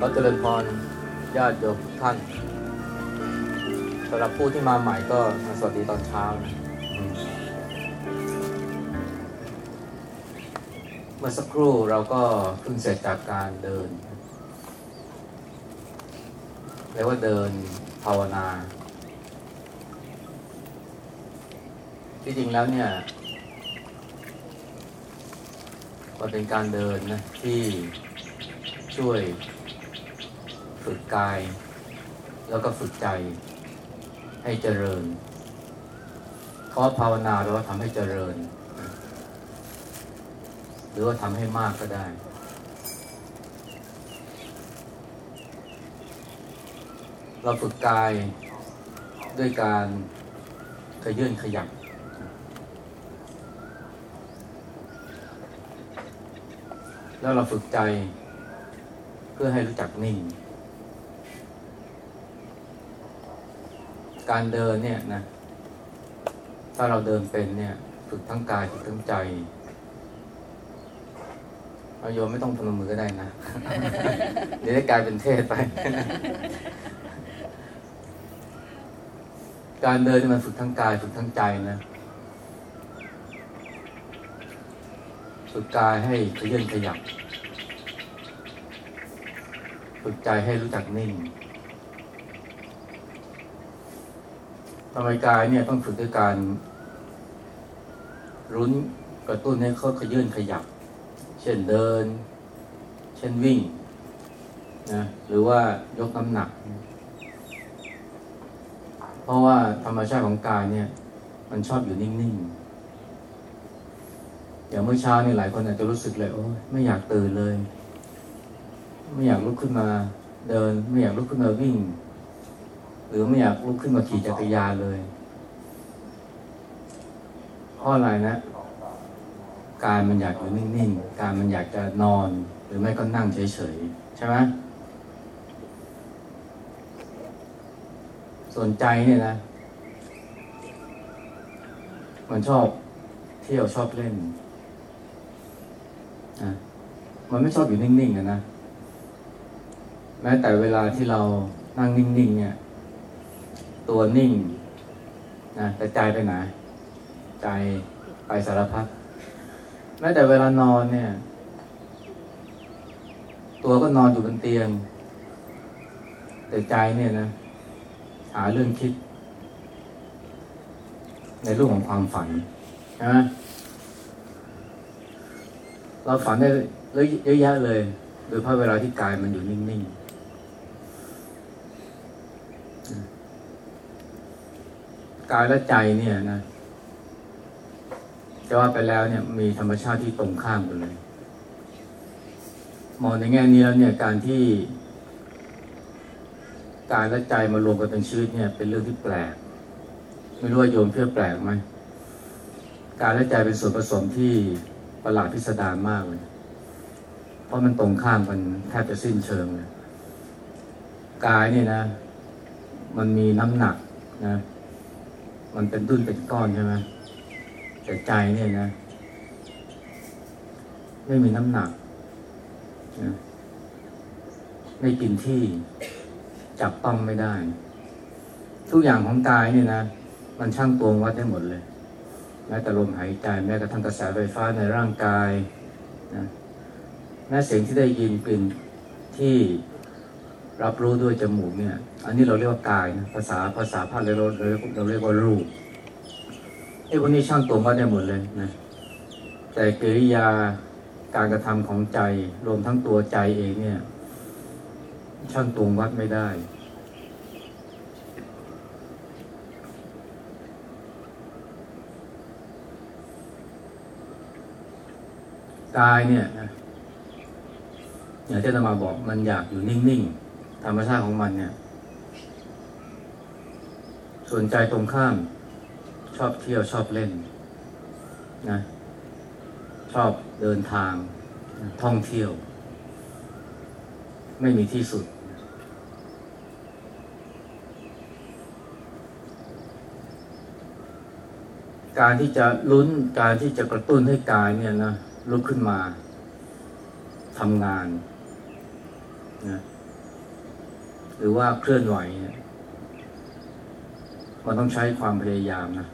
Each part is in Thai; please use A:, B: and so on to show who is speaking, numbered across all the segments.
A: ก็เจริญพรญาติโยมทุกท่านสำหรับผู้ที่มาใหม่ก็สวัสดีตอนเช้านะเมื่อสักครู่เราก็เพิ่งเสร็จจากการเดินเรียกว่าเดินภาวนา ที่จริงแล้วเนี่ยมันเป็นการเดินนะที่ช่วย ฝึกกาย แล้วก็ฝึกใจ ให้เจริญเพราะภาวนาแปลว่าทำให้เจริญ หรือว่าทำให้มากก็ได้ เราฝึกกายด้วยการขยื่นขยับแล้วเราฝึกใจเพื่อให้รู้จักนิ่ง การเดินเนี่ยนะ ถ้าเราเดินเป็นเนี่ย ฝึกทั้งกายฝึกทั้งใจเอาโยมไม่ต้องพนมมือก็ได้นะ เดี๋ยวได้กลายเป็นเทศไป การเดินมันฝึกทั้งกายฝึกทั้งใจนะ ฝึกกายให้ขยื่นขยับ ฝึกใจให้รู้จักนิ่งำไมกายเนี่ยต้องฝึกด้วยการรุนกระตุ้นให้เขาขยื่นขยับ เช่นเดิน เช่นวิ่งนะหรือว่ายกน้ำหนัก เพราะว่าธรรมชาติของกายเนี่ย มันชอบอยู่นิ่งๆ อย่างเมื่อเช้านี่หลายคนอาจจะรู้สึกเลยโอ้ยไม่อยากตื่นเลย ไม่อยากลุกขึ้นมาเดิน ไม่อยากลุกขึ้นมาวิ่ง หรือไม่อยากลุกขึ้นมาขี่จักรยานเลยเพราะอะไรนะกายมันอยากอยู่นิ่งๆกายมันอยากจะนอน หรือไม่ก็นั่งเฉยๆใช่ไหมส่วนใจเนี่ยนะ มันชอบเที่ยวชอบเล่นนะมันไม่ชอบอยู่นิ่งๆนะแม้แต่เวลาที่เรานั่งนิ่ง ๆ เนี่ย ตัวนิ่งนะแต่ใจไปไหนใจไปสารพัดแม้แต่เวลานอนเนี่ย ตัวก็นอนอยู่บนเตียง แต่ใจเนี่ยนะ หาเรื่องคิด ในเรื่องของความฝันใช่ไหมเราฝันได้เยอะแยะเลย โดยเพราะเวลาที่กายมันอยู่นิ่งๆ กายและใจเนี่ยนะจะว่าไปแล้วเนี่ยมีธรรมชาติที่ตรงข้ามกันเลยมองในแง่นี้แล้วเนี่ยการที่กายและใจมารวมกันเป็นชีวิตเนี่ย เป็นเรื่องที่แปลก ไม่รู้ว่าโยมเพื่อแปลกไหมกายและใจเป็นส่วนผสมที่ประหลาดพิสดารมากเลย เพราะมันตรงข้ามกันแทบจะสิ้นเชิงเลยกายเนี่ยนะ มันมีน้ำหนักนะ มันเป็นดุนเป็นก้อนใช่ไหมแต่ใจเนี่ยนะ ไม่มีน้ำหนักนะไม่กินที่จับต้องไม่ได้ ทุกอย่างของกายเนี่ยนะมันช่างตวงวัดได้หมดเลย แม้แต่ลมหายใจแม้กระทั่งกระแสไฟฟ้าในร่างกายนะแม้เสียงที่ได้ยินกลิ่นที่ รับรู้ด้วยจมูกเนี่ย อันนี้เราเรียกว่ากายนะภาษาภาษาภาคเราเราเราเรียกว่ารูปไอ้พวกนี้ช่างตวงวัดได้หมดเลยนะแต่กิริยาการกระทำของใจ รวมทั้งตัวใจเองเนี่ย ช่างตวงวัดไม่ได้ กายเนี่ยนะอย่างที่เรามาบอกมันอยากอยู่นิ่ง ๆ ธรรมชาติของมันเนี่ย ส่วนใจตรงข้าม ชอบเที่ยวชอบเล่นนะชอบเดินทางท่องเที่ยว ไม่มีที่สุด การที่จะลุ้นการที่จะกระตุ้นให้กายเนี่ยนะลุกขึ้นมาทำงานนะ หรือว่าเคลื่อนไหวเนี่ยมันต้องใช้ความพยายามนะ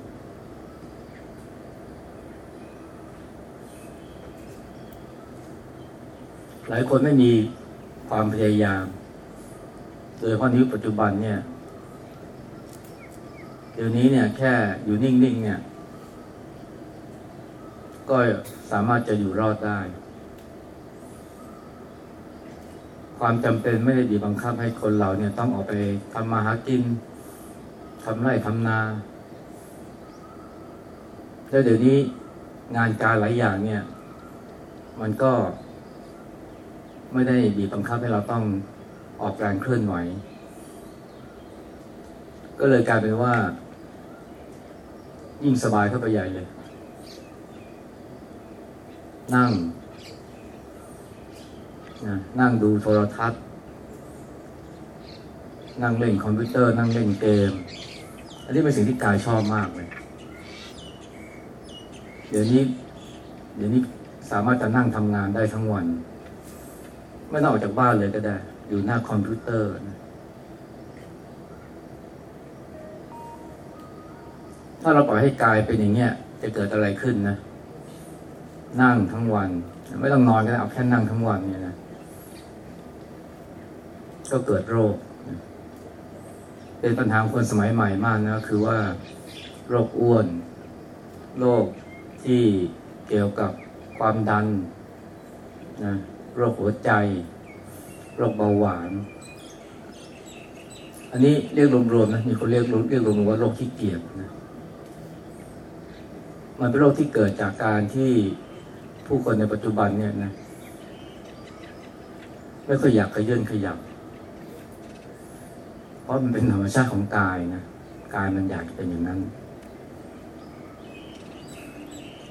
A: หลายคนไม่มีความพยายาม โดยเฉพาะนยุคปัจจุบันเนี่ย เดี๋ยวนี้เนี่ยแค่อยู่นิ่งๆเนี่ย ก็สามารถจะอยู่รอดได้ ความจำเป็นไม่ได้บีบบังคับให้คนเราเนี่ยต้องออกไปทำมาหากินทำไร่ทำนา แล้วเดี๋ยวนี้งานการหลายอย่างเนี่ย มันก็ ไม่ได้บีบบังคับให้เราต้องออกแรงเคลื่อนไหว ก็เลยกลายเป็นว่า ยิ่งสบายเข้าไปใหญ่เลย นั่ง นะนั่งดูโทรทัศน์ นั่งเล่นคอมพิวเตอร์ นั่งเล่นเกม อันนี้เป็นสิ่งที่กายชอบมากเลย เดี๋ยวนี้ เดี๋ยวนี้สามารถจะนั่งทำงานได้ทั้งวัน ไม่ต้องออกจากบ้านเลยก็ได้ อยู่หน้าคอมพิวเตอร์นะถ้าเราปล่อยให้กายเป็นอย่างเงี้ย จะเกิดอะไรขึ้นนะ นั่งทั้งวัน ไม่ต้องนอนก็ได้เอาแค่นั่งทั้งวันเนี่ยนะ ก็เกิดโรคเป็นปัญหาของคนสมัยใหม่มากนะคือว่า โรคอ้วน โรคที่เกี่ยวกับความดันนะโรคหัวใจ โรคเบาหวาน อันนี้เรียกรวมๆนะมีคนเรียกเรียกรวมๆว่าโรคขี้เกียจนะมันเป็นโรคที่เกิดจากการที่ผู้คนในปัจจุบันเนี่ยนะไม่ค่อยอยากขยื่นขยับ เพราะมันเป็นธรรมชาติของกายนะกายมันอยากเป็นอย่างนั้น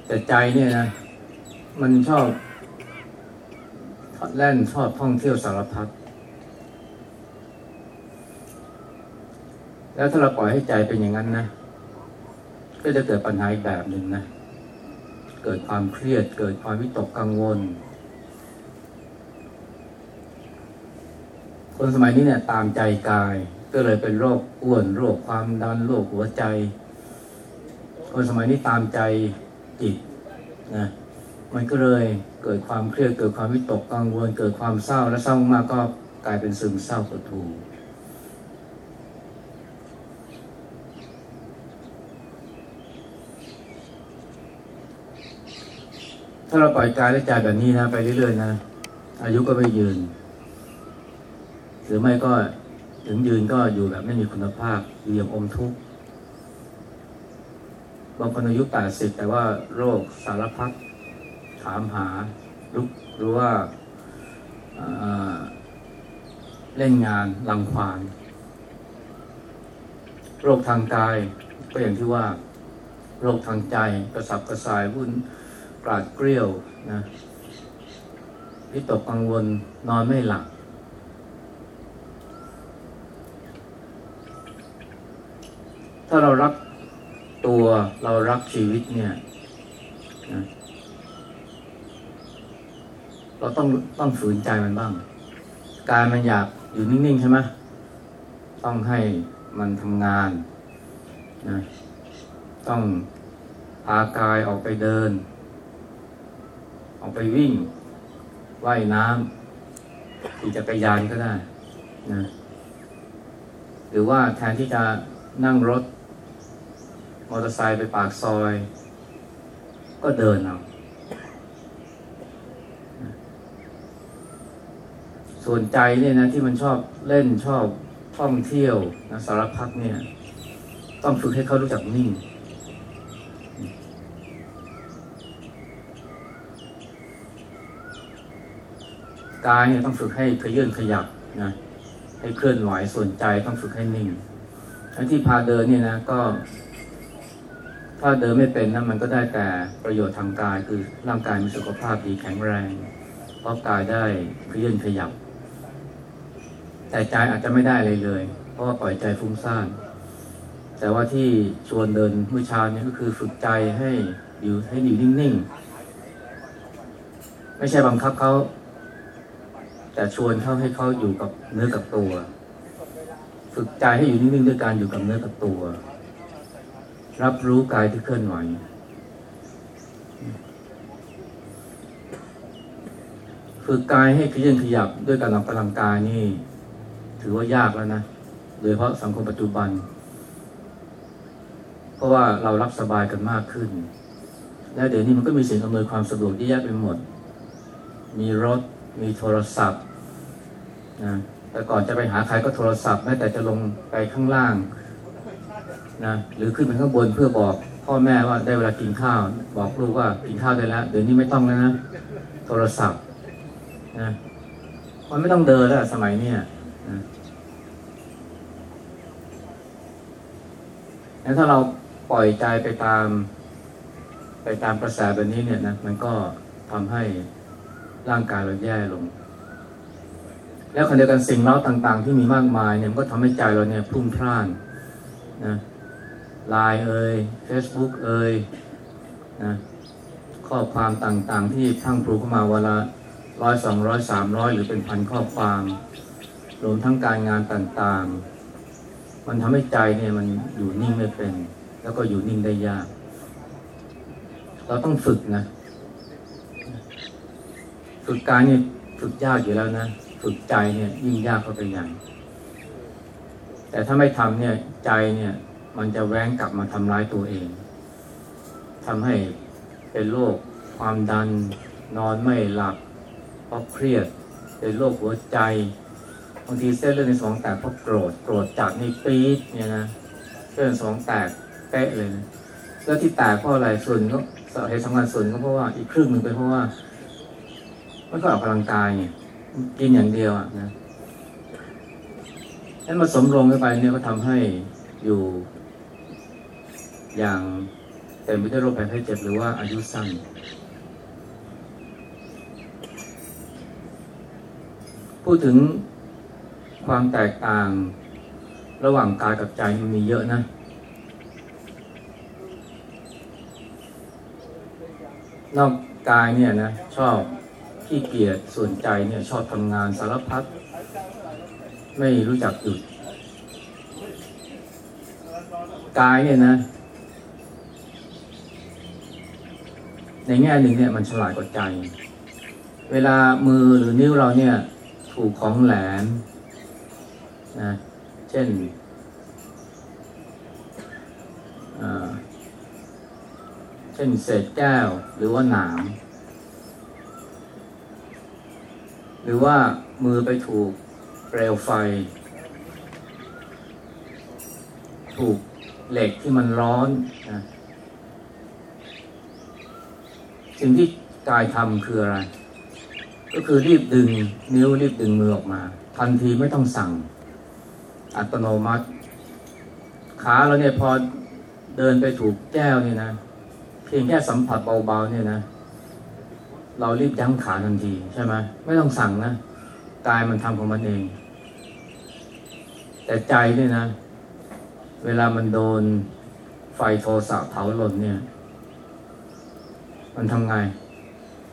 A: แต่ใจเนี่ยนะ มันชอบทอดแล่นชอบท่องเที่ยวสารพัดแล้วถ้าเราปล่อยให้ใจเป็นอย่างนั้นนะ ก็จะเกิดปัญหาอีกแบบหนึ่งนะ เกิดความเครียด เกิดความวิตกกังวล คนสมัยนี้เนี่ยตามใจกาย ก็เลยเป็นโรคอ้วนโรคความดันโรคหัวใจคนสมัยนี้ตามใจจิตนะมันก็เลยเกิดความเครียดเกิดความวิตกกังวล เกิดความเศร้าและเศร้ามากก็กลายเป็นซึมเศร้ากระทูถ้าเราปล่อยกายและใจแบบนี้นะ ไปเรื่อยๆนะ อายุก็ไม่ยืน หรือไม่ก็ ถึงยืนก็อยู่แบบไม่มีคุณภาพอยู่อย่างอมทุกข์บางคนอายุแปดสิบแต่ว่าโรคสารพัดถามหาลุกหรือว่าเล่นงานลังควานโรคทางกายก็อย่างที่ว่า โรคทางใจกระสับกระส่ายวุ่นกราดเกลียวนะวิตกกังวลนอนไม่หลับ ถ้าเรารักตัวเรารักชีวิตเนี่ยนะเราต้องต้องฝืนใจมันบ้าง กายมันอยากอยู่นิ่ง ๆ ใช่ไหมต้องให้มันทำงานนะต้องพากายออกไปเดิน ออกไปวิ่ง ว่ายน้ำขี่จักรยานก็ได้นะหรือว่าแทนที่จะนั่งรถ มอเตอร์ไซค์ไปปากซอย ก็เดินเอาส่วนใจเนี่ยนะที่มันชอบเล่นชอบท่องเที่ยวนะสารพัดเนี่ย ต้องฝึกให้เขารู้จักนิ่ง กายเนี่ยต้องฝึกให้ขยื่นขยับนะให้เคลื่อนไหวส่วนใจต้องฝึกให้นิ่งอันที่พาเดินเนี่ยนะก็ ถ้าเดินไม่เป็นนะมันก็ได้แต่ประโยชน์ทางกายคือร่างกายมีสุขภาพดีแข็งแรง เพราะกายได้ขยื่อนขยับ แต่ใจอาจจะไม่ได้เลยเลย เพราะว่าปล่อยใจฟุ้งซ่านแต่ว่าที่ชวนเดินเมื่อเช้านี้ก็คือฝึกใจให้อยู่ให้อยู่นิ่งๆ ไม่ใช่บังคับเขาแต่ชวนเขาให้เขาอยู่กับเนื้อกับตัว ฝึกใจให้อยู่นิ่งๆด้วยการอยู่กับเนื้อกับตัว รับรู้กายที่เคลื่อนไหว ฝึกกายให้ขยันขยับด้วยการออกกำลังกายนี่ ถือว่ายากแล้วนะ โดยเฉพาะสังคมปัจจุบัน เพราะว่าเรารับสบายกันมากขึ้น และเดี๋ยวนี้มันก็มีสิ่งอำนวยความสะดวกที่แยะไปหมด มีรถ มีโทรศัพท์นะแต่ก่อนจะไปหาใครก็โทรศัพท์แม้แต่จะลงไปข้างล่าง นะหรือขึ้นไปข้างบนเพื่อบอกพ่อแม่ว่าได้เวลากินข้าว บอกลูกว่ากินข้าวได้แล้วเดี๋ยวนี้ไม่ต้องแล้วนะโทรศัพท์นะมันไม่ต้องเดินแล้วสมัยเนี้ยนะถ้าเราปล่อยใจไปตาม ไปตามกระแสแบบนี้เนี่ยนะมันก็ทำให้ร่างกายเราแย่ลง แล้วคนเดียวกันสิ่งเล่าต่าง ๆ ที่มีมากมายเนี่ยมันก็ทำให้ใจเราเนี่ยพุ่งพล่านนะ ไลน์เอ่ย Facebook เอ่ยนะข้อความต่างๆ ที่พรังพรูเข้ามาเวลาร้อยสองร้อยสามร้อยหรือเป็นพันข้อความรวมทั้งการงานต่างๆ มันทำให้ใจเนี่ยมันอยู่นิ่งไม่เป็น แล้วก็อยู่นิ่งได้ยาก เราต้องฝึกนะฝึกกายเนี่ยฝึกยากอยู่แล้วนะฝึกใจเนี่ยยิ่งยากเข้าไปใหญ่แต่ถ้าไม่ทำเนี่ยใจเนี่ย มันจะแว้งกลับมาทำร้ายตัวเองทำให้เป็นโรคความดันนอนไม่หลับเพราะเครียด เป็นโรคหัวใจบางทีเส้นเลือดในสมองแตกเพราะโกรธโกรธจัดในปี๊ดเนี่ยนะเส้นสมองแตกเป๊ะเลยนะแล้วที่แตกเพราะอะไรส่วนก็สาเหตุสำคัญส่วนก็เพราะว่าอีกครึ่งหนึ่งเป็นเพราะว่าไม่ค่อยออกกำลังกายไงกินอย่างเดียวอะนะนั้นมาสมรวมกันไปเนี่ยก็ทำให้อยู่ อย่างเต็มไปด้วยโรคภัยไข้เจ็บหรือว่าอายุสั้น พูดถึงความแตกต่างระหว่างกายกับใจมันมีเยอะนะ นอกกายเนี่ยนะ ชอบขี้เกียจส่วนใจเนี่ยชอบทำงานสารพัดไม่รู้จักหยุดกายเนี่ยนะ ในแง่หนึ่งเนี่ยมันฉลาดกว่าใจ เวลามือหรือนิ้วเราเนี่ย ถูกของแหลมนะเช่นเช่นเศษแก้วหรือว่าหนาม หรือว่ามือไปถูกเปลวไฟ ถูกเหล็กที่มันร้อนนะ สิ่งที่กายทำคืออะไร ก็คือรีบดึงนิ้วรีบดึงมือออกมา ทันทีไม่ต้องสั่ง อัตโนมัติ ขาเราเนี่ยพอเดินไปถูกแก้วเนี่ยนะ เพียงแค่สัมผัสเบาๆเนี่ยนะ เรารีบยั้งขาทันทีใช่ไหมไม่ต้องสั่งนะกายมันทำของมันเอง แต่ใจเนี่ยนะ เวลามันโดนไฟโทสะเผาหล่นเนี่ย มันทำไง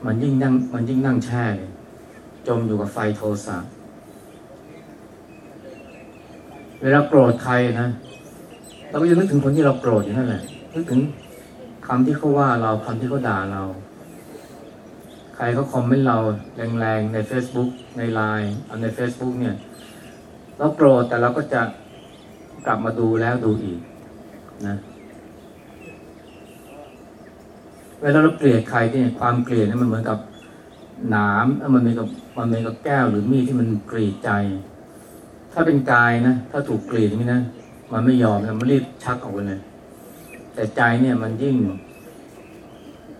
A: มันยิ่งนั่ง มันยิ่งนั่งแช่เลยจมอยู่กับไฟโทสะเวลาโกรธใครนะเราก็จะนึกถึงคนที่เราโกรธอยู่นั่นแหละนึกถึงคำที่เขาว่าเราคำที่เขาด่าเรา ใครเขาคอมเมนต์เราแรงๆใน Facebook ในไลน์เอาใน Facebook เนี่ย เราโกรธแต่เราก็จะกลับมาดูแล้วดูอีกนะ เวลาเราเกลียดใครเนี่ยความเกลียดเนี่ยมันเหมือนกับหนามมันเหมือนกับมันเหมือนกับแก้วหรือมีดที่มันกรีดใจ ถ้าเป็นกายนะถ้าถูกกรีดอย่างนี้นะมันไม่ยอมนะมันรีบชักออกไปเลย แต่ใจเนี่ยมันยิ่ง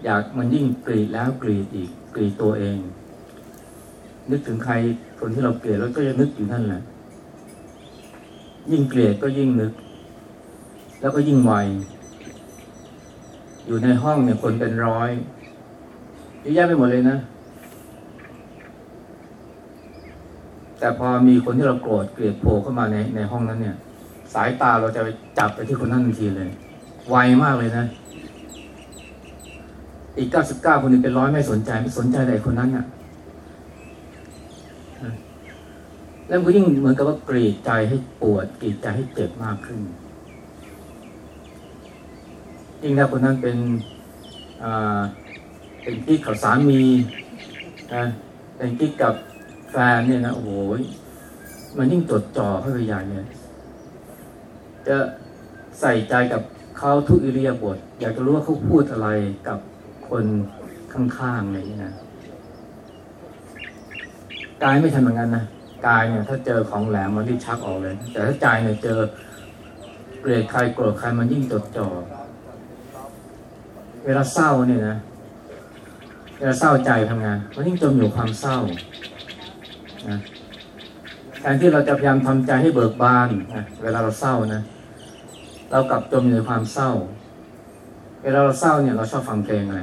A: อยากมันยิ่งกรีดแล้วกรีดอีกกรีดตัวเอง นึกถึงใครคนที่เราเกลียดแล้วก็จะนึกอยู่นั่นแหละยิ่งเกลียดก็ยิ่งนึก แล้วก็ยิ่งไว อยู่ในห้องเนี่ยคนเป็นร้อยเยอะแยะไปหมดเลยนะ แต่พอมีคนที่เราโกรธเกลียดโผล่เข้ามาในในห้องนั้นเนี่ย สายตาเราจะไปจับไปที่คนนั้นทันทีเลย ไวมากเลยนะ อีกเก้าสิบเก้าคนอื่นเป็นร้อยไม่สนใจไม่สนใจแต่คนนั้นน่ะแล้วก็ยิ่งเหมือนกับว่ากรีดใจให้ปวดกรีดใจให้เจ็บมากขึ้น ยิ่งถ้าคนนั้นเป็นเป็นกิ๊กกับสามีนะเป็นกิ๊กกับแฟนเนี่ยนะโอ้โหมันยิ่งจดจ่อเข้าไปใหญ่เนี่ยจะใส่ใจกับเขาทุกอิริยาบถอยากจะรู้ว่าเขาพูดอะไรกับคนข้างๆอะไรอย่างนี้นะกายไม่ทำเหมือนกันนะกายเนี่ย ถ้าเจอของแหลมมันรีบชักออกเลย แต่ถ้าใจเนี่ยเจอเกลียดใครโกรธใครมันยิ่งจดจ่อ เวลาเศร้าเนี่ยนะเวลาเศร้าใจทำงานมันยิ่งจมอยู่ความเศร้านะแทนที่เราจะพยายามทำใจให้เบิกบานนะเวลาเราเศร้านะเรากลับจมอยู่ในความเศร้า เวลาเราเศร้าเนี่ยเราชอบฟังเพลงอะไร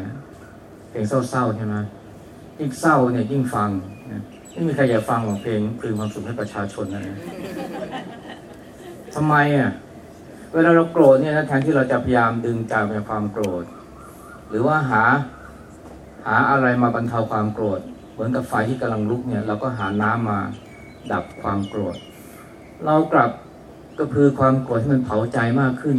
A: เพลงเศร้าๆใช่ไหมยิ่งเศร้าเนี่ยยิ่งฟังนะไม่มีใครอยากฟังของเพลงคืนความสุขให้ประชาชนนะทำไมอะเวลาเราโกรธเนี่ยนะแทนที่เราจะพยายามดึงใจไปความโกรธ หรือว่าหาหาอะไรมาบรรเทาความโกรธ เหมือนกับไฟที่กำลังลุกเนี่ยเราก็หาน้ำมาดับความโกรธ เรากลับก็คือความโกรธที่มันเผาใจมากขึ้น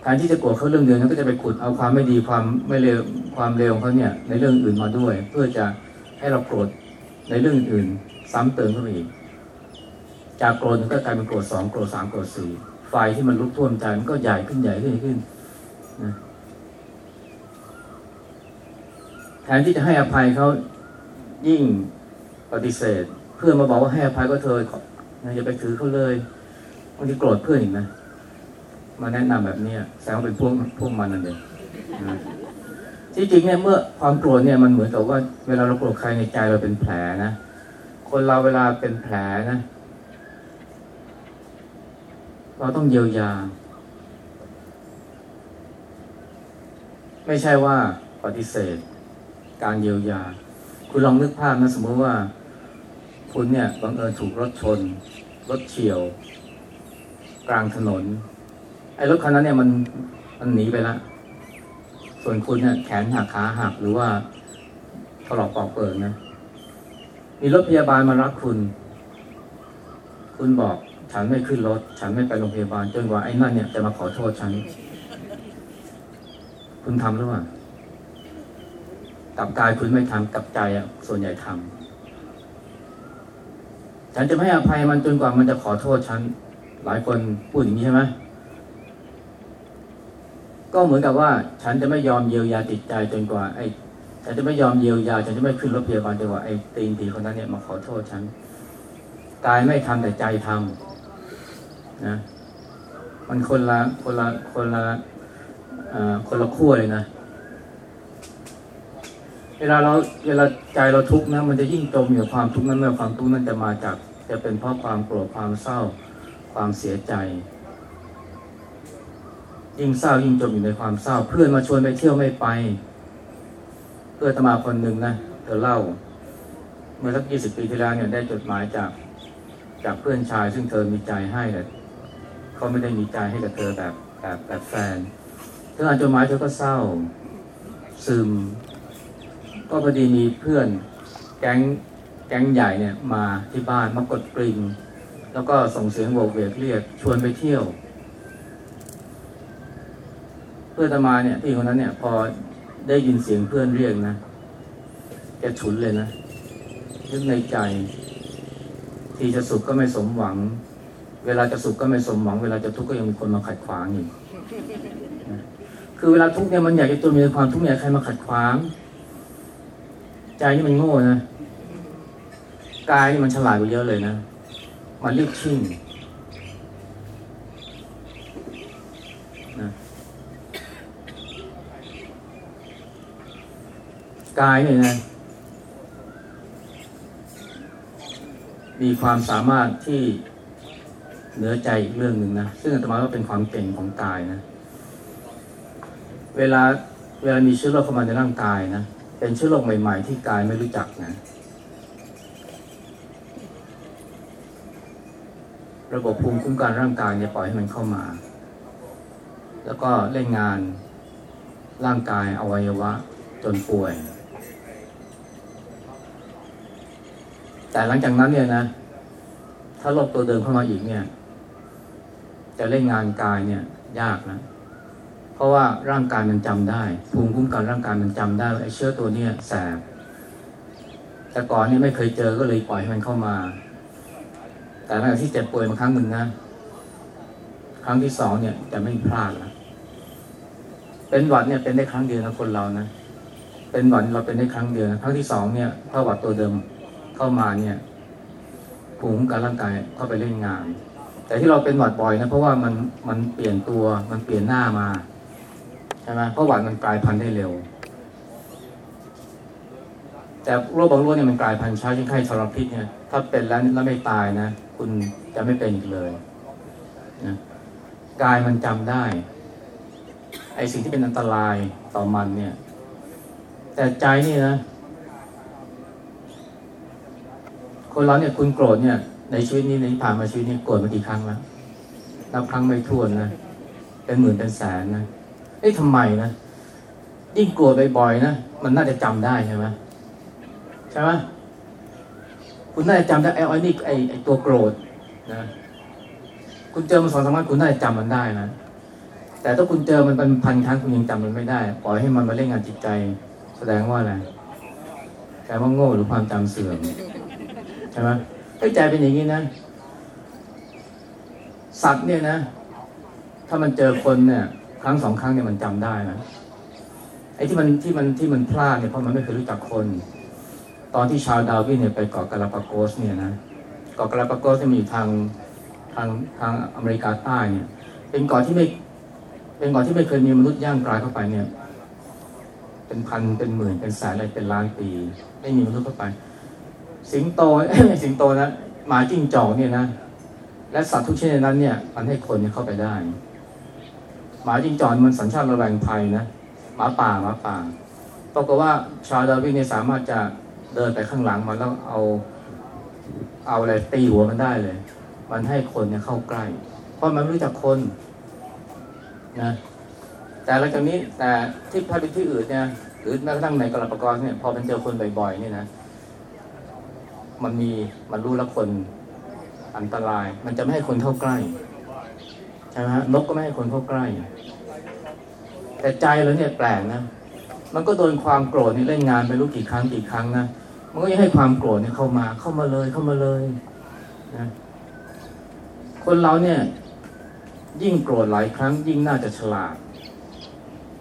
A: แทนที่จะโกรธเขาเรื่องเดียวนั้นก็จะไปขุดเอาความไม่ดีความไม่เลวความเลวของเขาเนี่ยในเรื่องอื่นมาด้วย เพื่อจะให้เราโกรธในเรื่องอื่น ซ้ำเติมเข้าไปอีกจากโกรธก็กลายเป็นโกรธสองโกรธสามโกรธสี่ไฟที่มันลุกท่วมใจมันก็ใหญ่ขึ้นใหญ่ขึ้นขึ้นนะ แทนที่จะให้อภัยเขายิ่งปฏิเสธ เพื่อนมาบอกว่าให้อภัยก็เธออย่าไปถือเขาเลยบางทีโกรธเพื่อนอีกนะมาแนะนำแบบเนี้ยแสดงว่าเป็นพวกพวกมันนั่นเองที่จริงเนี่ยเมื่อความโกรธเนี่ยมันเหมือนกับว่าเวลาเราโกรธใครในใจเราเป็นแผลนะคนเราเวลาเป็นแผลนะ เราต้องเยียวยา ไม่ใช่ว่าปฏิเสธ การเยียวยา คุณลองนึกภาพนะสมมติว่า คุณเนี่ยบังเอิญถูกรถชน รถเฉียว กลางถนน ไอ้รถคันนั้นเนี่ยมันมันหนีไปแล้วส่วนคุณเนี่ยแขนหักขาหักหรือว่าถลอกปอกเปิดนะ มีรถพยาบาลมารับคุณ คุณบอกฉันไม่ขึ้นรถ ฉันไม่ไปโรงพยาบาลจนกว่าไอ้นั่นเนี่ยจะมาขอโทษฉัน คุณทำหรือเปล่า กับกายคุณไม่ทำกับใจอะส่วนใหญ่ทำฉันจะไม่อภัยมันจนกว่ามันจะขอโทษฉัน หลายคนพูดอย่างนี้ใช่ไหมก็เหมือนกับว่า ฉันจะไม่ยอมเยียวยาจิตใจจนกว่าไอ้ฉันจะไม่ยอมเยียวยาฉันจะไม่ขึ้นรถพยาบาลจนกว่าไอ้ตีนตีคนนั้นเนี่ยมาขอโทษฉันกายไม่ทำแต่ใจทำนะมันคนละคนละคนละคนละขั้วเลยนะ เวลาเราเวลาใจเราทุกข์นะมันจะยิ่งจมอยู่กับความทุกข์นั้นเมื่อความทุกข์นั้นจะมาจาก จะเป็นเพราะความโกรธความเศร้า ความเสียใจ ยิ่งเศร้ายิ่งจมอยู่ในความเศร้า เพื่อนมาชวนไปเที่ยวไม่ไป เพื่อนตมาคนหนึ่งนะเธอเล่า เมื่อสักยี่สิบปีที่แล้วเนี่ยได้จดหมายจากจากเพื่อนชาย ซึ่งเธอมีใจให้แต่เขาไม่ได้มีใจให้กับเธอแบบแบบแบบแฟนเธออ่านจดหมายเธอก็เศร้าซึม ก็พอดีมีเพื่อนแก๊งแก๊งใหญ่เนี่ยมาที่บ้านมากดกริ่งแล้วก็ส่งเสียงโวกเวกเรียกชวนไปเที่ยว เพื่อนตมาเนี่ยที่คนนั้นเนี่ย พอได้ยินเสียงเพื่อนเรียกนะแกฉุนเลยนะนึกในใจ ทีจะสุขก็ไม่สมหวัง เวลาจะสุขก็ไม่สมหวัง เวลาจะทุกข์ก็ยังมีคนมาขัดขวางอีกคือเวลาทุกข์เนี่ยมันอยากจะจมอยู่ในความทุกข์อยากใครมาขัดขวาง ใจนี่มันโง่นะกายนี่มันฉลาดกว่าเยอะเลยนะ มันรีบชิ่งนะกายเนี่ยนะ มีความสามารถที่เหนือใจอีกเรื่องหนึ่งนะ ซึ่งอาตมาว่าเป็นความเก่งของกายนะ เวลาเวลามีเชื้อโรคเข้ามาในร่างกายนะ เป็นเชื้อโรคใหม่ ๆ ที่กายไม่รู้จักนะ ระบบภูมิคุ้มกันร่างกายเนี่ยปล่อยให้มันเข้ามา แล้วก็เล่นงานร่างกายอวัยวะจนป่วย แต่หลังจากนั้นเนี่ยนะ ถ้าโรคตัวเดิมเข้ามาอีกเนี่ย จะเล่นงานกายเนี่ย ยากนะ เพราะว่าร่างกายมันจำได้ ภูมิคุ้มกันร่างกายมันจำได้ว่าไอ้เชื้อตัวเนี้ยแสบแต่ก่อนนี่ไม่เคยเจอก็เลยปล่อยให้มันเข้ามา แต่หลังจากที่เจ็บป่วยมาครั้งหนึ่งนะ ครั้งที่สองเนี่ยจะไม่พลาดละเป็นหวัดเนี่ยเป็นได้ครั้งเดียวนะคนเรานะ เป็นหวัดเราเป็นได้ครั้งเดียวนะครั้งที่สองเนี่ยถ้าหวัดตัวเดิมเข้ามาเนี่ยภูมิคุ้มกันร่างกายเข้าไปเล่นงาน แต่ที่เราเป็นหวัดบ่อยนะเพราะว่ามันมันเปลี่ยนตัวมันเปลี่ยนหน้ามา ช่ไหมเพราะหวัดมันกลายพันธุ์ได้เร็ว แต่โรคบางโรคเนี่ยมันกลายพันธุ์ช้าเช่นไข้ทรพิษเนี่ย ถ้าเป็นแล้วแล้วไม่ตายนะ คุณจะไม่เป็นอีกเลยนะกายมันจำได้ ไอสิ่งที่เป็นอันตรายต่อมันเนี่ย แต่ใจนี่นะ คนเราเนี่ยคุณโกรธเนี่ย ในชีวิตนี้ในผ่านมาชีวิตนี้โกรธมากี่ครั้งแล้วนับครั้งไม่ถ้วนนะ เป็นหมื่นเป็นแสนนะ เอ๊ะทำไมนะยิ่งโกรธบ่อยๆนะมันน่าจะจำได้ใช่ไหมใช่ไหมคุณน่าจะจำได้ไอ้ไอ้นี่ไอ้ไอ้ตัวโกรธนะคุณเจอมันสองสามครั้งคุณน่าจะจำมันได้นะแต่ถ้าคุณเจอมันเป็นพันครั้งคุณยังจำมันไม่ได้ปล่อยให้มันมาเล่นงานจิตใจ แสดงว่าอะไรแสดงว่าโง่หรือความจำเสื่อมใช่ไหมไอ้ใจเป็นอย่างนี้นะสัตว์เนี่ยนะ ถ้ามันเจอคนเนี่ย ครั้งสองครั้งเนี่ยมันจำได้นะไอ้ที่มันที่มันที่มันพลาดเนี่ยเพราะมันไม่เคยรู้จักคน ตอนที่ชาวดาวินเนี่ยไปเกาะกาลาปากอสเนี่ยนะเกาะกาลาปากอสเนี่ยมีอยู่ทางทางทางอเมริกาใต้เนี่ย เป็นเกาะที่ไม่ เป็นเกาะที่ไม่เคยมีมนุษย์ย่างกรายเข้าไปเนี่ย เป็นพันเป็นหมื่นเป็นแสนอะไรเป็นล้านปี ไม่มีมนุษย์เข้าไป สิงโตเอ้สิงโตนะหมาจิ้งจอกเนี่ยนะและสัตว์ทุกชนิดนั้นเนี่ย มันให้คนเนี่ยเข้าไปได้ มาจิงจอกมันสัญชาติระแวงภัยนะหมาป่าหมาป่าปรากฏว่าชาวดารวินเนี่ยสามารถจะเดินไปข้างหลังมันแล้วเอา เอาอะไรตีหัวมันได้เลย มันให้คนเนี่ยเข้าใกล้ เพราะมันไม่รู้จักคนนะแต่หลังจากนี้แต่ที่พาไปที่อื่นเนี่ยหรือแม้กระทั่งในกาลาปากอสเนี่ยพอเป็นเจอคนบ่อยๆเนี่ยนะมันมีมันรู้แล้วคนอันตราย มันจะไม่ให้คนเข้าใกล้ใช่ไหมฮะนกก็ไม่ให้คนเข้าใกล้ แต่ใจเราเนี่ยแปลกนะ มันก็โดนความโกรธนี่เล่นงานไปรู้กี่ครั้งกี่ครั้งนะ มันก็ยังให้ความโกรธเนี่ยเข้ามาเข้ามาเลยเข้ามาเลยนะคนเราเนี่ย ยิ่งโกรธหลายครั้ง ยิ่งน่าจะฉลาด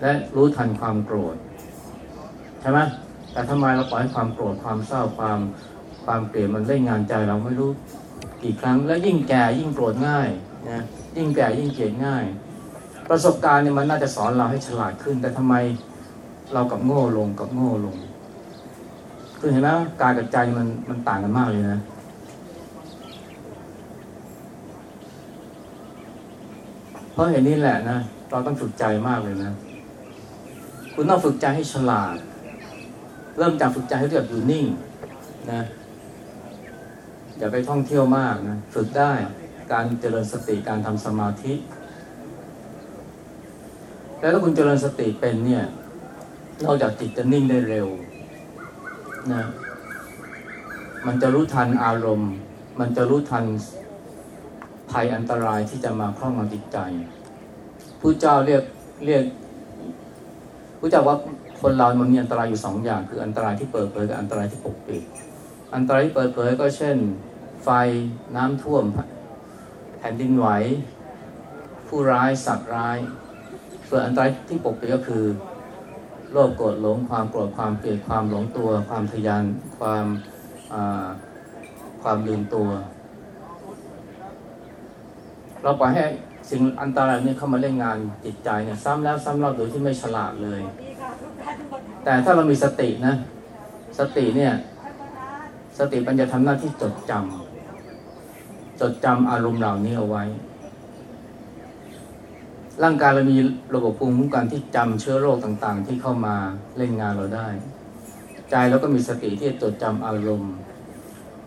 A: และรู้ทันความโกรธใช่ไหมแต่ทำไมเราปล่อยความโกรธความเศร้าความความเกลียดมันเล่นงานใจเราไม่รู้กี่ครั้ง แล้วยิ่งแก่ยิ่งโกรธง่ายนะยิ่งแก่ยิ่งเกลียดง่าย ประสบการณ์เนี่ยมันน่าจะสอนเราให้ฉลาดขึ้น แต่ทำไมเรากับโง่ลงกับโง่ลง คือเห็นไหมกายกับใจมันมันต่างกันมากเลยนะเพราะเห็นนี่แหละนะเราต้องฝึกใจมากเลยนะ คุณต้องฝึกใจให้ฉลาด เริ่มจากฝึกใจให้แบบอยู่นิ่งนะอย่าไปท่องเที่ยวมากนะ ฝึกได้การเจริญสติการทำสมาธิ แล้วถ้าคุณเจริญสติเป็นเนี่ยนอกจากจิตจะนิ่งได้เร็วนะมันจะรู้ทันอารมณ์ มันจะรู้ทันภัยอันตรายที่จะมาครอบงำจิตใจผู้เจ้าเรียกเรียกผู้เจ้าว่าคนเรามันมีอันตรายอยู่สองอย่าง คืออันตรายที่เปิดเผยกับอันตรายที่ปกปิด อันตรายที่เปิดเผยก็เช่น ไฟน้ำท่วม แผ่นดินไหว ผู้ร้ายสัตว์ร้าย ส่วนอันตรายที่ปกปิดก็คือโลภโกรธหลงความโกรธความเกลียดความหลงตัว ความทะยานความความลืมตัว เราปล่อยให้สิ่งอันตรายนี้เข้ามาเล่นงานจิตใจเนี่ยซ้ำแล้วซ้ำเล่าโดยที่ไม่ฉลาดเลย แต่ถ้าเรามีสตินะ สติเนี่ย สติปัญญาทำหน้าที่จดจำจดจำอารมณ์เหล่านี้เอาไว้ ร่างกายเรามีระบบภูมิคุ้มกันที่จำเชื้อโรคต่างๆ ที่เข้ามาเล่นงานเราได้ ใจเราก็มีสติที่จะจดจำอารมณ์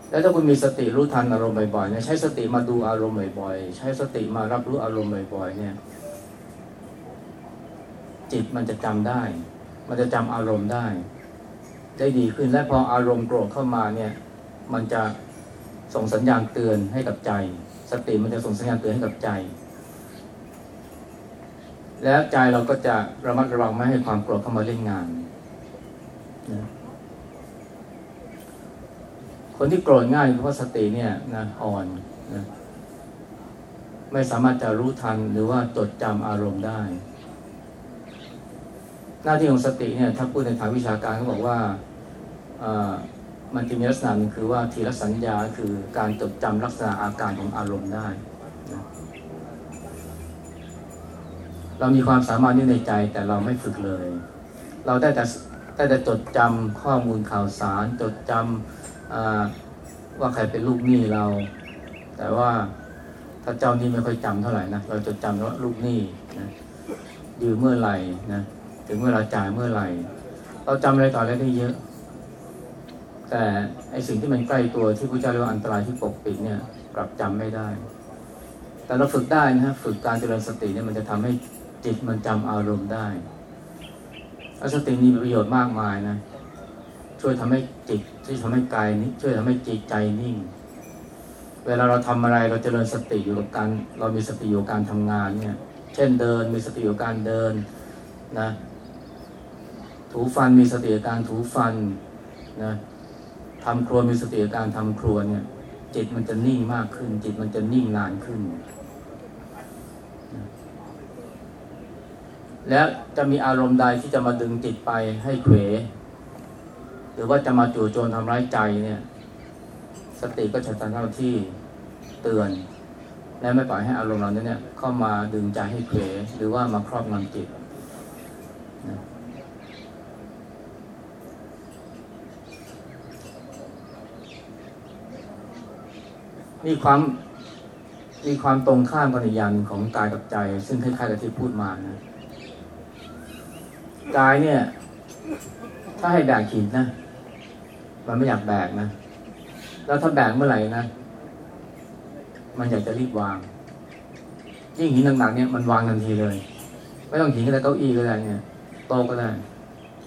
A: แล้วถ้าคุณมีสติรู้ทันอารมณ์บ่อยๆเนี่ยใช้สติมาดูอารมณ์บ่อยๆ ใช้สติมารับรู้อารมณ์บ่อยๆเนี่ยจิตมันจะจำได้ มันจะจำอารมณ์ได้ ได้ดีขึ้น และพออารมณ์โกรธเข้ามาเนี่ย มันจะส่งสัญญาณเตือนให้กับใจ สติมันจะส่งสัญญาณเตือนให้กับใจ แล้วใจเราก็จะระมัดระวังไม่ให้ความโกรธเข้ามาเล่นงานนะคนที่โกรธง่ายเพราะสติเนี่ยนะอ่อนนะไม่สามารถจะรู้ทันหรือว่าจดจำอารมณ์ได้ หน้าที่ของสติเนี่ยถ้าพูดในทางวิชาการเขาบอกว่ามันจะมีลักษณะหนึงคือว่าทีละสัญญาคือการจดจำลักษณะอาการของอารมณ์ได้นะ เรามีความสามารถนี้ในใจแต่เราไม่ฝึกเลย เราได้แต่ได้แต่จดจำข้อมูลข่าวสาร จดจำอ่าว่าใครเป็นลูกหนี้เรา แต่ว่าถ้าเจ้าหนี้ไม่ค่อยจำเท่าไหร่นะเราจดจำว่าลูกหนี้นะยืมเมื่อไหร่นะถึงเวลาจ่ายเมื่อไหร่ เราจำอะไรต่ออะไรได้เยอะ แต่ไอสิ่งที่มันใกล้ตัวที่พระเจ้าเรียกว่าอันตรายที่ปกปิดเนี่ยกลับจำไม่ได้ แต่เราฝึกได้นะฮะฝึกการเจริญสติเนี่ยมันจะทำให้ จิตมันจำอารมณ์ได้แล้วสติมีประโยชน์มากมายนะ ช่วยทำให้จิตที่ทำให้กายนี้ช่วยทำให้จิตใจนิ่ง เวลาเราทำอะไรเราเจริญสติอยู่กับการเรามีสติอยู่กับการทำงานเนี่ย เช่นเดินมีสติอยู่กับการเดินนะ ถูฟันมีสติการถูฟันนะทำครัวมีสติกับการทำครัวเนี่ย จิตมันจะนิ่งมากขึ้น จิตมันจะนิ่งนานขึ้น แล้วจะมีอารมณ์ใดที่จะมาดึงจิตไปให้เขวหรือว่าจะมาจู่โจมทำร้ายใจเนี่ย สติก็จะทำหน้าที่เตือน และไม่ปล่อยให้อารมณ์เราเนี่ยเข้ามาดึงใจให้เขวหรือว่ามาครอบงำจิตนะมีความมีความตรงข้ามกันอีกอย่างหนึ่งของกายกับใจ ซึ่งคล้ายๆกับที่พูดมานะ กายเนี่ย ถ้าให้แบกหินนะ มันไม่อยากแบกนะ แล้วถ้าแบกเมื่อไหร่นะ มันอยากจะรีบวาง ยิ่งหินหนักๆเนี่ยมันวางทันทีเลย ไม่ต้องหินก็ได้เก้าอี้ก็ได้เนี่ยโต๊ะก็ได้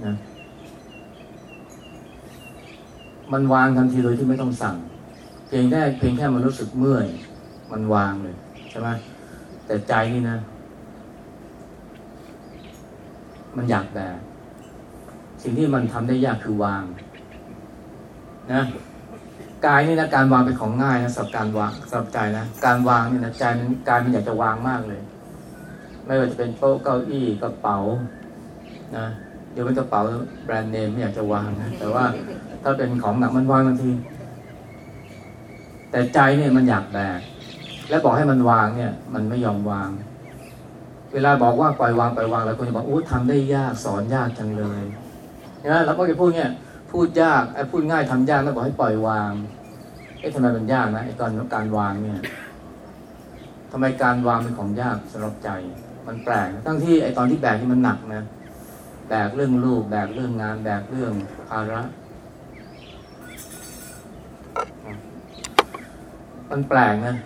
A: นะมันวางทันทีโดยที่ไม่ต้องสั่ง เพียงแค่เพียงแค่มันรู้สึกเมื่อย มันวางเลยใช่ไหมแต่ใจนี่นะ มันอยากแบกสิ่งที่มันทำได้ยากคือวาง นะกายนี่นะการวางเป็นของง่ายนะสำหรับการวางสำหรับใจนะการวางเนี่ยนะใจมันกายมันอยากจะวางมากเลย ไม่ว่าจะเป็นโต๊ะเก้าอี้กระเป๋านะเดี๋ยวเป็นกระเป๋าแบรนด์เนมไม่อยากจะวางนะแต่ว่าถ้าเป็นของหนักมันวางทันที แต่ใจเนี่ยมันอยากแบกและบอกให้มันวางเนี่ย มันไม่ยอมวาง เวลาบอกว่าปล่อยวางปล่อยวางแล้วคนจะบอกโอ้ทำได้ยากสอนยากจังเลยนะแล้วก็จะพูดเนี่ยพูดยากไอ้พูดง่ายทำยากแล้วบอกให้ปล่อยวางเอ๊ะทำไมมันยากนะไอ้ตอนการวางเนี่ยทำไมการวางเป็นของยากสำหรับใจ มันแปลกทั้งที่ไอ้ตอนที่แบกนี่มันหนักนะแบกเรื่องลูกแบกเรื่องงานแบกเรื่องภาระมันแปลกนะ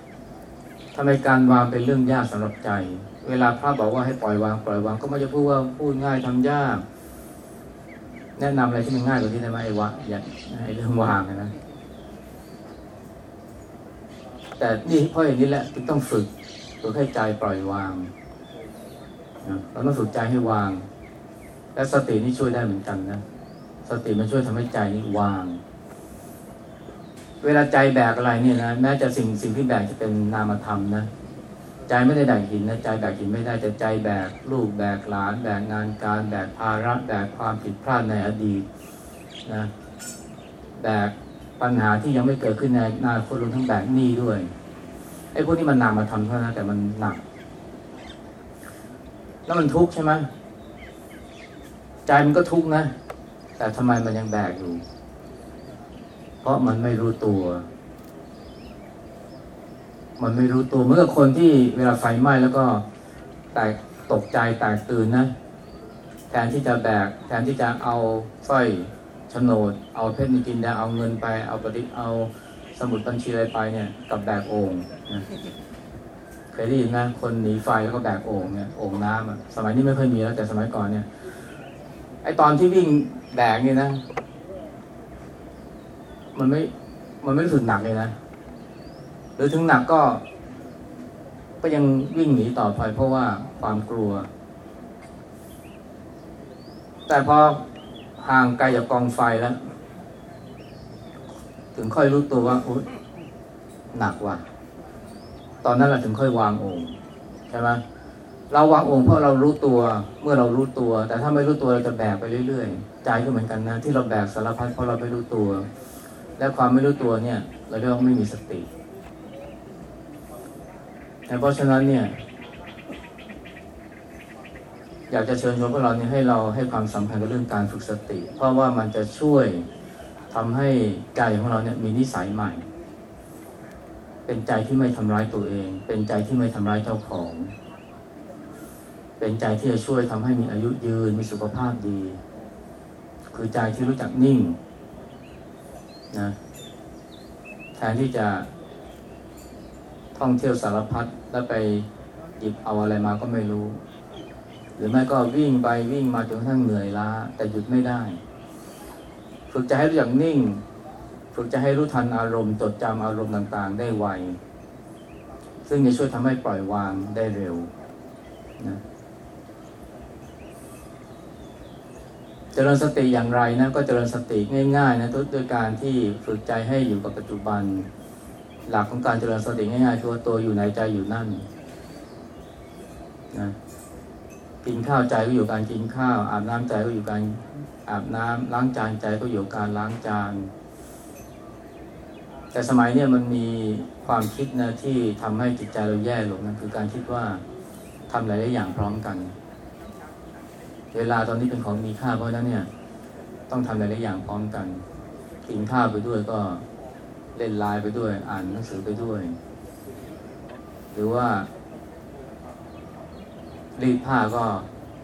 A: ทำไมการวางเป็นเรื่องยากสำหรับใจ เวลาพระบอกว่าให้ปล่อยวางปล่อยวางก็ไม่จะพูดว่าพูดง่ายทำยาก แนะนำอะไรที่มันง่ายกว่าที่ได้ไหมไอ้วะอย่าไอ้เรื่องวางนะแต่นี่เพราะอย่างนี้แหละจึงต้องฝึกฝึกให้ใจปล่อยวางนะเราต้องฝึกใจให้วาง และสตินี่ช่วยได้เหมือนกันนะสติมันช่วยทำให้ใจนี่วาง เวลาใจแบกอะไรเนี่ยนะแม้จะสิ่งสิ่งที่แบกจะเป็นนามธรรมนะ ใจไม่ได้แบกหินนะใจแบกหินไม่ได้แต่ใจแบกลูกแบกหลานแบกงานการแบกภาระแบกความผิดพลาดในอดีตนะแบกปัญหาที่ยังไม่เกิดขึ้นในอนาคตรวมทั้งแบกหนี้ด้วยไอ้พวกนี้มันนำมาทำเท่านั้นแต่มันหนัก แล้วมันทุกข์ใช่ไหมใจมันก็ทุกข์นะ แต่ทำไมมันยังแบกอยู่ เพราะมันไม่รู้ตัว มันไม่รู้ตัวเมื่อคนที่เวลาไฟไหม้แล้วก็แตกตกใจแตกตื่นนะแทนที่จะแบกแทนที่จะเอาสร้อยโฉนด เอาเพชรนิกินดาเอาเงินไป เอาปฏิเอาสมุดบัญชีอะไรไปเนี่ยกับแบกโอ่งนะเคยได้ยินนะคนหนีไฟแล้วก็แบกโอ่งเนี่ยโอ่งน้ำอะสมัยนี้ไม่เคยมีแล้วแต่สมัยก่อนเนี่ยไอตอนที่วิ่งแบกเนี่ยนะ มันไม่มันไม่รู้สึกหนักเลยนะ หรือถึงหนักก็ ก็ยังวิ่งหนีต่อไปเพราะว่าความกลัว แต่พอห่างไกลจากกองไฟแล้ว ถึงค่อยรู้ตัวว่าอุ๊ยหนักว่ะ ตอนนั้นเราถึงค่อยวางองค์ใช่ไหมเราวางองค์เพราะเรารู้ตัวเมื่อเรารู้ตัว แต่ถ้าไม่รู้ตัวเราจะแบกไปเรื่อยๆใจก็เหมือนกันนะ ที่เราแบกสารพัดเพราะเราไม่รู้ตัว และความไม่รู้ตัวเนี่ย เราเรียกว่าไม่มีสติ เพราะฉะนั้นเนี่ย อยากจะเชิญชวนพวกเราเนี่ยให้เราให้ความสำคัญกับเรื่องการฝึกสติ เพราะว่ามันจะช่วยทำให้ใจของเราเนี่ยมีนิสัยใหม่ เป็นใจที่ไม่ทำร้ายตัวเอง เป็นใจที่ไม่ทำร้ายเจ้าของ เป็นใจที่จะช่วยทำให้มีอายุยืนมีสุขภาพดี คือใจที่รู้จักนิ่งนะแทนที่จะ ท่องเที่ยวสารพัดแล้วไปหยิบเอาอะไรมาก็ไม่รู้ หรือไม่ก็วิ่งไปวิ่งมาจนกระทั่งเหนื่อยล้า แต่หยุดไม่ได้ ฝึกใจให้รู้จักนิ่ง ฝึกจะให้รู้ทันอารมณ์จดจำอารมณ์ต่างๆ ได้ไวซึ่งจะช่วยทำให้ปล่อยวางได้เร็วนะเจริญสติอย่างไรนะก็เจริญสติง่ายๆนะด้วยการที่ฝึกใจให้อยู่กับปัจจุบัน หลักของการเจริญสติง่ายๆคือว่าตัวอยู่ในใจอยู่นั่นนะกินข้าวใจก็อยู่การกินข้าว อาบน้ำใจก็อยู่การอาบน้ำล้างจานใจก็อยู่การล้างจาน แต่สมัยเนี่ยมันมีความคิดนะที่ทำให้จิตใจเราแย่ลงนะคือการคิดว่าทำหลายๆอย่างพร้อมกัน เวลาตอนนี้เป็นของมีค่าเพราะฉะนั้นเนี่ย ต้องทำหลายๆอย่างพร้อมกัน กินข้าวไปด้วยก็ เล่นไลน์ไปด้วย อ่านหนังสือไปด้วย หรือว่า รีดผ้าก็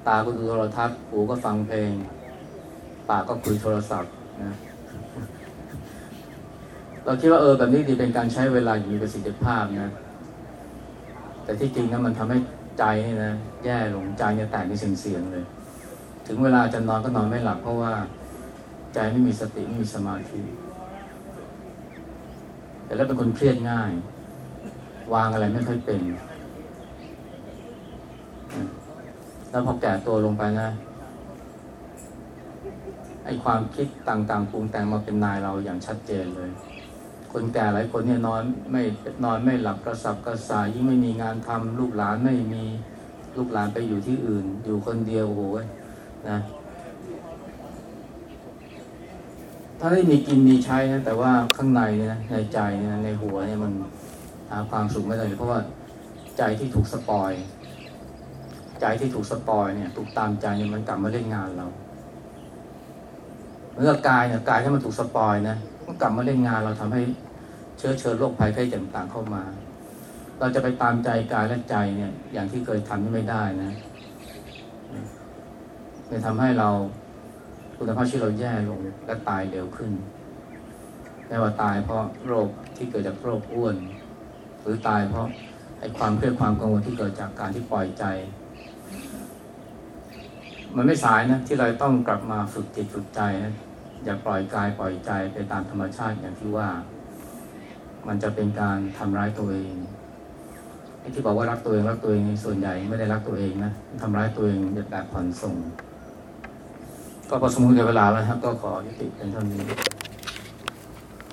A: ตาก็ดูโทรทัศน์หูก็ฟังเพลง ปากก็คุยโทรศัพท์นะเราคิดว่าเออแบบนี้ดีเป็นการใช้เวลาอย่างมีประสิทธิภาพนะ แต่ที่จริงนะมันทำให้ใจนี่นะแย่ลงใจเนี่ยแตกในเสียงๆเลย ถึงเวลาจะนอนก็นอนไม่หลับเพราะว่า ใจไม่มีสติไม่มีสมาธิ แต่แล้วเป็นคนเครียดง่าย วางอะไรไม่ค่อยเป็น แล้วพอแก่ตัวลงไปนะไอความคิดต่างๆปรุงแต่งมาเป็นนายเราอย่างชัดเจนเลย คนแก่หลายคนเนี่ยนอนไม่นอนไม่หลับกระสับกระส่ายยิ่งไม่มีงานทำลูกหลานไม่มีลูกหลานไปอยู่ที่อื่น อยู่คนเดียวโอ้โหนะ ถ้าได้มีกินมีใช้นะแต่ว่าข้างในเนี่ยนะในใจนะในหัวเนี่ยมันหาความสุขไม่ได้เพราะว่าใจที่ถูกสปอย ใจที่ถูกสปอยเนี่ย ถูกตามใจเนี่ยมันกลับมาเล่นงานเราเมื่อกายเนี่ยกายถ้ามันถูกสปอยนะมันกลับมาเล่นงานเราทำให้เชื้อเชิญโรคภัยไข้เจ็บต่างเข้ามา เราจะไปตามใจกายและใจเนี่ย อย่างที่เคยทำนี่ไม่ได้นะจะทำให้เรา คุณภาพชีวิตเราแย่ลงและตายเร็วขึ้นไม่ว่าตายเพราะโรคที่เกิดจากโรคอ้วน หรือตายเพราะไอ้ความเครียดความกังวลที่เกิดจากการที่ปล่อยใจ มันไม่สายนะที่เราต้องกลับมาฝึกจิตฝึกใจนะอย่าปล่อยกายปล่อยใจไปตามธรรมชาติอย่างที่ว่า มันจะเป็นการทำร้ายตัวเองไอที่บอกว่ารักตัวเองรักตัวเองส่วนใหญ่ไม่ได้รักตัวเองนะทำร้ายตัวเองแบบผ่อนส่ง ก็พอสมควรกับเวลาแล้วครับ ก็ขอยุติเป็นเท่านี้